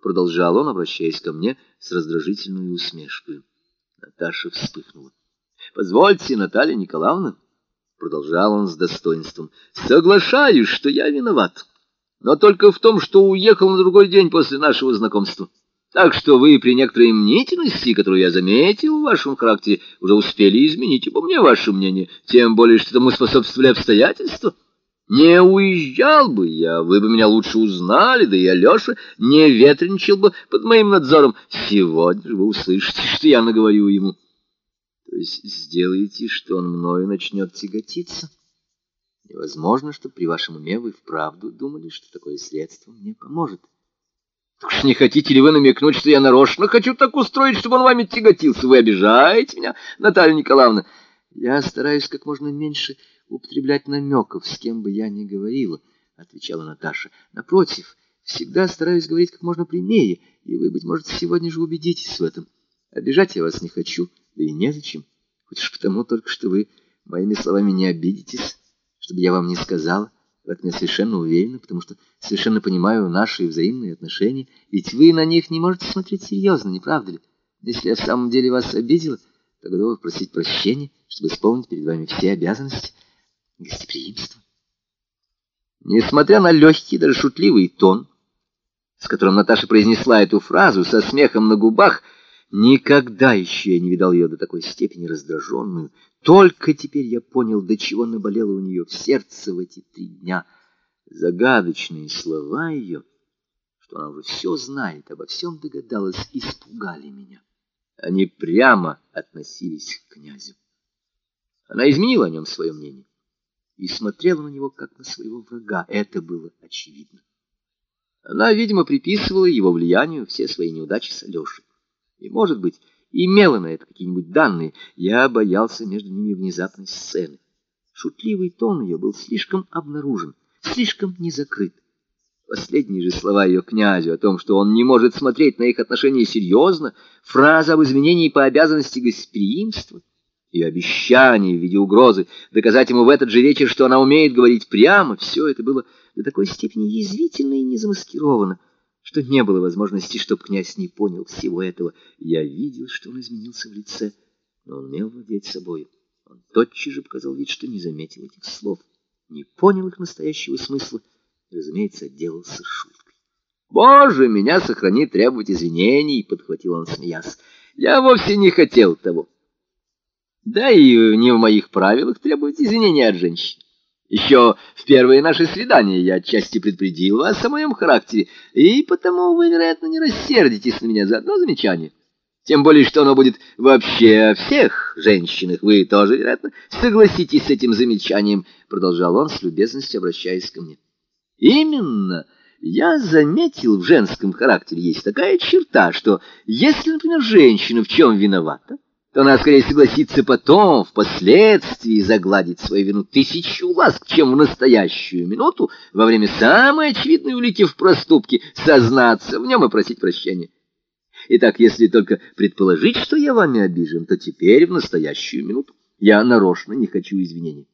продолжал он, обращаясь ко мне с раздражительной усмешкой. Наташа вспыхнула. Позвольте, Наталья Николаевна, продолжал он с достоинством. Соглашаюсь, что я виноват, но только в том, что уехал на другой день после нашего знакомства. Так что вы при некоторой мнительности, которую я заметил в вашем характере, уже успели изменить обо мне ваше мнение, тем более, что тому способствовали обстоятельства. Не уезжал бы я, вы бы меня лучше узнали, да и Алеша не ветренчил бы под моим надзором. Сегодня же вы услышите, что я наговорю ему. То есть сделаете, что он мною начнет тяготиться. Невозможно, что при вашем уме вы вправду думали, что такое средство мне поможет. Так уж не хотите ли вы намекнуть, что я нарочно хочу так устроить, чтобы он вами тяготился? Вы обижаете меня, Наталья Николаевна? Я стараюсь как можно меньше употреблять намеков, с кем бы я ни говорила, — отвечала Наташа. Напротив, всегда стараюсь говорить как можно прямее, и вы, быть может, сегодня же убедитесь в этом. Обижать я вас не хочу, да и незачем. Хоть уж потому только, что вы моими словами не обидитесь, чтобы я вам не сказала. В этом я совершенно уверена, потому что совершенно понимаю наши взаимные отношения, ведь вы на них не можете смотреть серьезно, не правда ли? Если я в самом деле вас обидела, то готова просить прощения, чтобы исполнить перед вами все обязанности гостеприимства. Несмотря на легкий, даже шутливый тон, с которым Наташа произнесла эту фразу со смехом на губах, никогда еще я не видал ее до такой степени раздраженную, только теперь я понял, до чего наболело у нее в сердце в эти три дня. Загадочные слова ее, что она уже все знает, обо всем догадалась, испугали меня. Они прямо относились к князю. Она изменила о нем свое мнение и смотрела на него, как на своего врага. Это было очевидно. Она, видимо, приписывала его влиянию все свои неудачи с Алешей. И, может быть, имела на это какие-нибудь данные, я боялся между ними внезапной сцены. Шутливый тон ее был слишком обнаружен, слишком не закрыт. Последние же слова ее князю о том, что он не может смотреть на их отношения серьезно, фраза об извинении по обязанности гостеприимства, ее обещание в виде угрозы доказать ему в этот же вечер, что она умеет говорить прямо, все это было до такой степени язвительно и незамаскировано, что не было возможности, чтобы князь не понял всего этого. Я видел, что он изменился в лице, но он умел владеть собой. Он тотчас же показал вид, что не заметил этих слов, не понял их настоящего смысла и, разумеется, отделался шуткой. «Боже, меня сохрани требовать извинений!» — подхватил он, смеясь. «Я вовсе не хотел того. Да и не в моих правилах требовать извинения от женщин. Еще в первое наше свидание я отчасти предупредил вас о моем характере, и потому вы, вероятно, не рассердитесь на меня за одно замечание. Тем более, что оно будет вообще о всех женщинах. Вы тоже, вероятно, согласитесь с этим замечанием, — продолжал он с любезностью, обращаясь ко мне. Именно я заметил в женском характере есть такая черта, что если, например, женщина в чем виновата, то она скорее согласится потом, впоследствии, загладить свою вину тысячу ласк, чем в настоящую минуту, во время самой очевидной улики в проступке, сознаться в нем и просить прощения. Итак, если только предположить, что я вами обижен, то теперь, в настоящую минуту, я нарочно не хочу извинений.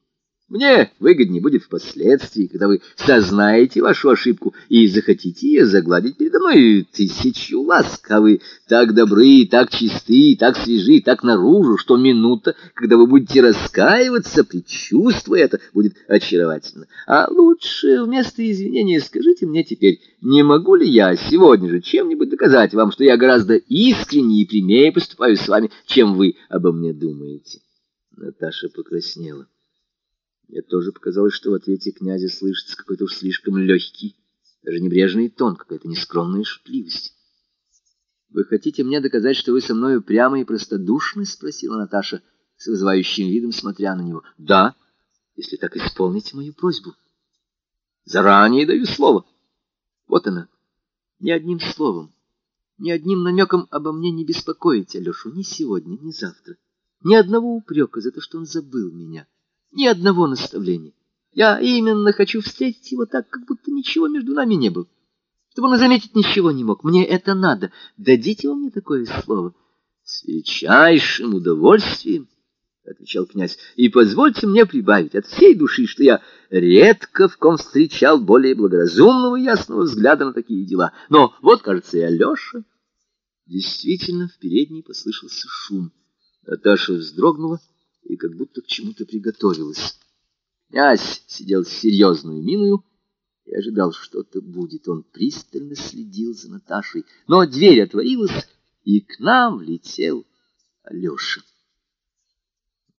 Мне выгоднее будет впоследствии, когда вы сознаете вашу ошибку и захотите ее загладить передо мной тысячу ласк, а вы так добры, так чисты, так свежи, так наружу, что минута, когда вы будете раскаиваться, предчувствуя это, будет очаровательно. А лучше вместо извинения скажите мне теперь, не могу ли я сегодня же чем-нибудь доказать вам, что я гораздо искреннее и прямее поступаю с вами, чем вы обо мне думаете? Наташа покраснела. Мне тоже показалось, что в ответе князя слышится какой-то уж слишком легкий, даже небрежный тон, какая-то нескромная шутливость. «Вы хотите мне доказать, что вы со мною прямо и простодушны?» — спросила Наташа с вызывающим видом, смотря на него. «Да, если так исполните мою просьбу. Заранее даю слово. Вот она. Ни одним словом, ни одним намеком обо мне не беспокоить Алешу ни сегодня, ни завтра. Ни одного упрека за то, что он забыл меня» ни одного наставления. Я именно хочу встретить его так, как будто ничего между нами не было. Чтобы он заметить ничего не мог. Мне это надо. Дадите вы мне такое слово? С величайшим удовольствием, —— отвечал князь, — и позвольте мне прибавить от всей души, что я редко в ком встречал более благоразумного и ясного взгляда на такие дела. Но вот, кажется, и Алеша. Действительно, в передней послышался шум. Наташа вздрогнула и как будто к чему-то приготовилась. Князь сидел с серьезной миною и ожидал, что-то будет. Он пристально следил за Наташей. Но дверь отворилась, и к нам влетел Алеша.